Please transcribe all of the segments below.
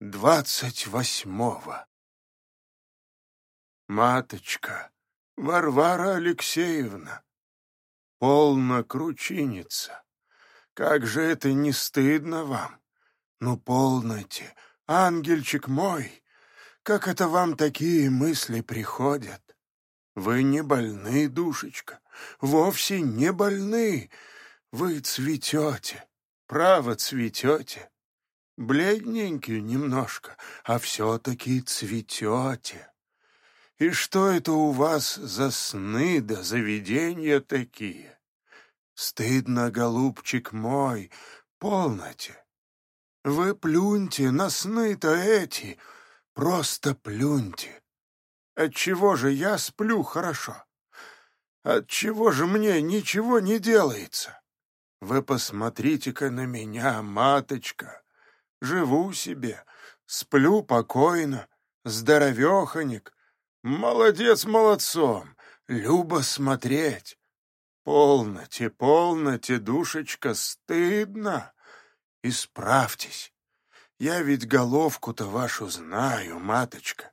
двадцать восьмого. Маточка, Варвара Алексеевна, полно кручиниться. Как же это не стыдно вам? Ну, полноте, ангельчик мой, как это вам такие мысли приходят? Вы не больны, душечка, вовсе не больны. Вы цветете, право цветете. Бледненький немножко, а все-таки цветете. И что это у вас за сны да заведения такие? Стыдно, голубчик мой, полноте. Вы плюньте на сны-то эти, просто плюньте. Отчего же я сплю хорошо? Отчего же мне ничего не делается? Вы посмотрите-ка на меня, маточка. Живу себе, сплю покойно, здоровеханик. Молодец молодцом, любо смотреть. Полноте, полноте, душечка, стыдно. Исправьтесь. Я ведь головку-то вашу знаю, маточка.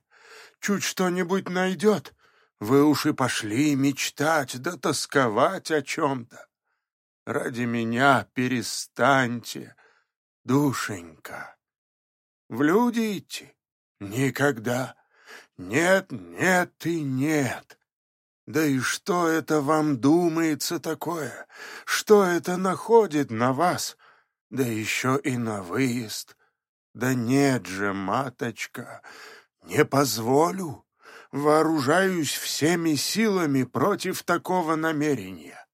Чуть что-нибудь найдет, вы уж и пошли мечтать да тосковать о чем-то. Ради меня перестаньте, душенька. В люди идти? Никогда. Нет, нет и нет. Да и что это вам думается такое? Что это находит на вас? Да еще и на выезд. Да нет же, маточка, не позволю. Вооружаюсь всеми силами против такого намерения.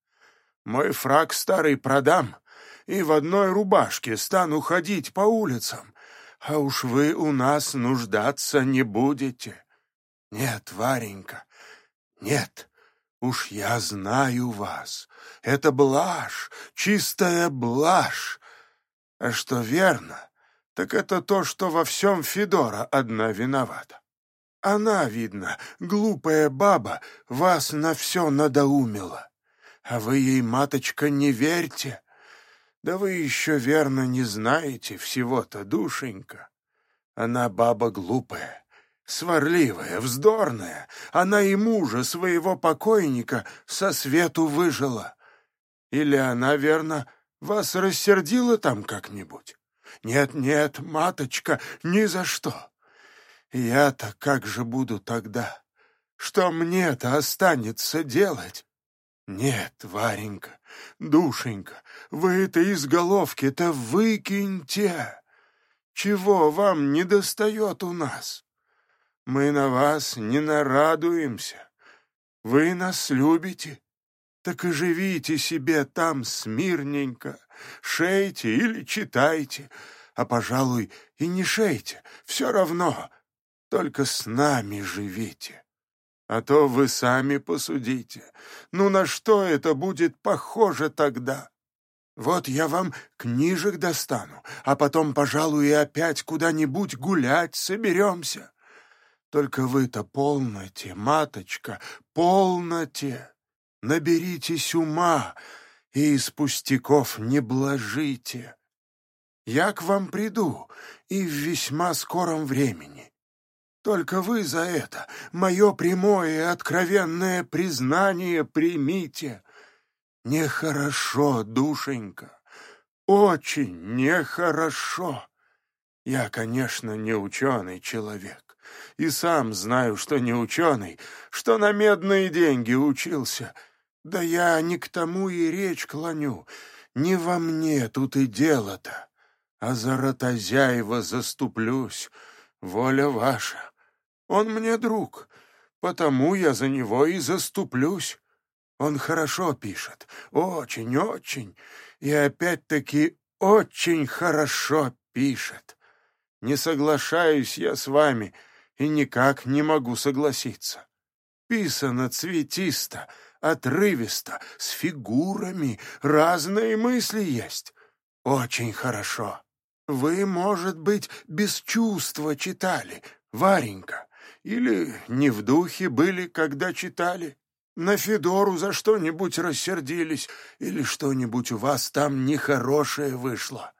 Мой фраг старый продам, и в одной рубашке стану ходить по улицам, а уж вы у нас нуждаться не будете. Нет, Варенька, нет, уж я знаю вас. Это блажь, чистая блажь. А что верно, так это то, что во всем Федора одна виновата. Она, видно, глупая баба, вас на все надоумила. А вы ей, маточка, не верьте. Да вы еще верно не знаете всего-то, душенька. Она баба глупая, сварливая, вздорная. Она и мужа своего покойника со свету выжила. Или она, верно, вас рассердила там как-нибудь? Нет-нет, маточка, ни за что. Я-то как же буду тогда? Что мне-то останется делать? Нет, Варенька, душенька, вы это из головки-то выкиньте. Чего вам не достает у нас? Мы на вас не нарадуемся. Вы нас любите, так и живите себе там смирненько, шейте или читайте, а, пожалуй, и не шейте, все равно, только с нами живите. А то вы сами посудите. Ну на что это будет похоже тогда? Вот я вам книжек достану, а потом, пожалуй, и опять куда-нибудь гулять соберемся. Только вы-то полноте, маточка, полноте. Наберитесь ума и из пустяков не блажите. Я к вам приду и в весьма скором времени. Только вы за это мое прямое и откровенное признание примите. Нехорошо, душенька, очень нехорошо. Я, конечно, не ученый человек, и сам знаю, что не ученый, что на медные деньги учился. Да я не к тому и речь клоню, не во мне тут и дело-то, а за Ротозяева заступлюсь, воля ваша. Он мне друг, потому я за него и заступлюсь. Он хорошо пишет, очень-очень, и опять-таки очень хорошо пишет. Не соглашаюсь я с вами и никак не могу согласиться. Писано цветисто, отрывисто, с фигурами, разные мысли есть. Очень хорошо. Вы, может быть, без чувства читали, Варенька, или не в духе были, когда читали? На Федору за что-нибудь рассердились, или что-нибудь у вас там нехорошее вышло?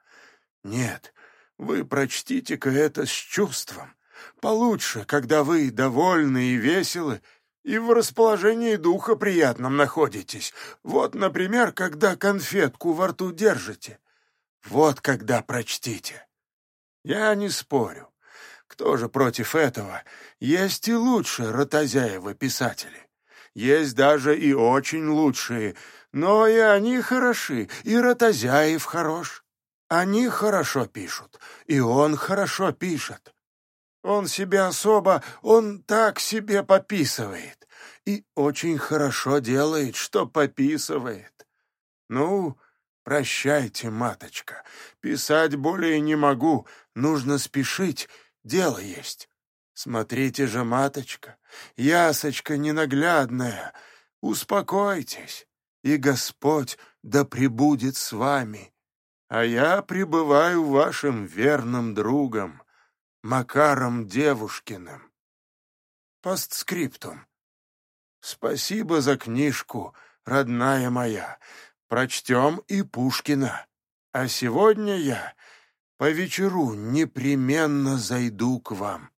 Нет, Вы прочтите-ка это с чувством. Получше, когда вы довольны и веселы, и в расположении духа приятном находитесь. Вот, например, когда конфетку во рту держите. Вот когда прочтите. Я не спорю. Кто же против этого? Есть и лучше ротозяевы писатели. Есть даже и очень лучшие, но и они хороши, и Ротозяев хорош. Они хорошо пишут, и он хорошо пишет. Он себя особо, он так себе пописывает. И очень хорошо делает, что пописывает. Ну, прощайте, маточка, писать более не могу, нужно спешить, дело есть. Смотрите же, маточка, ясочка ненаглядная, успокойтесь, и Господь да пребудет с вами. А я пребываю вашим верным другом, Макаром Девушкиным. Постскриптум. Спасибо за книжку, родная моя. Прочтем и Пушкина. А сегодня я по вечеру непременно зайду к вам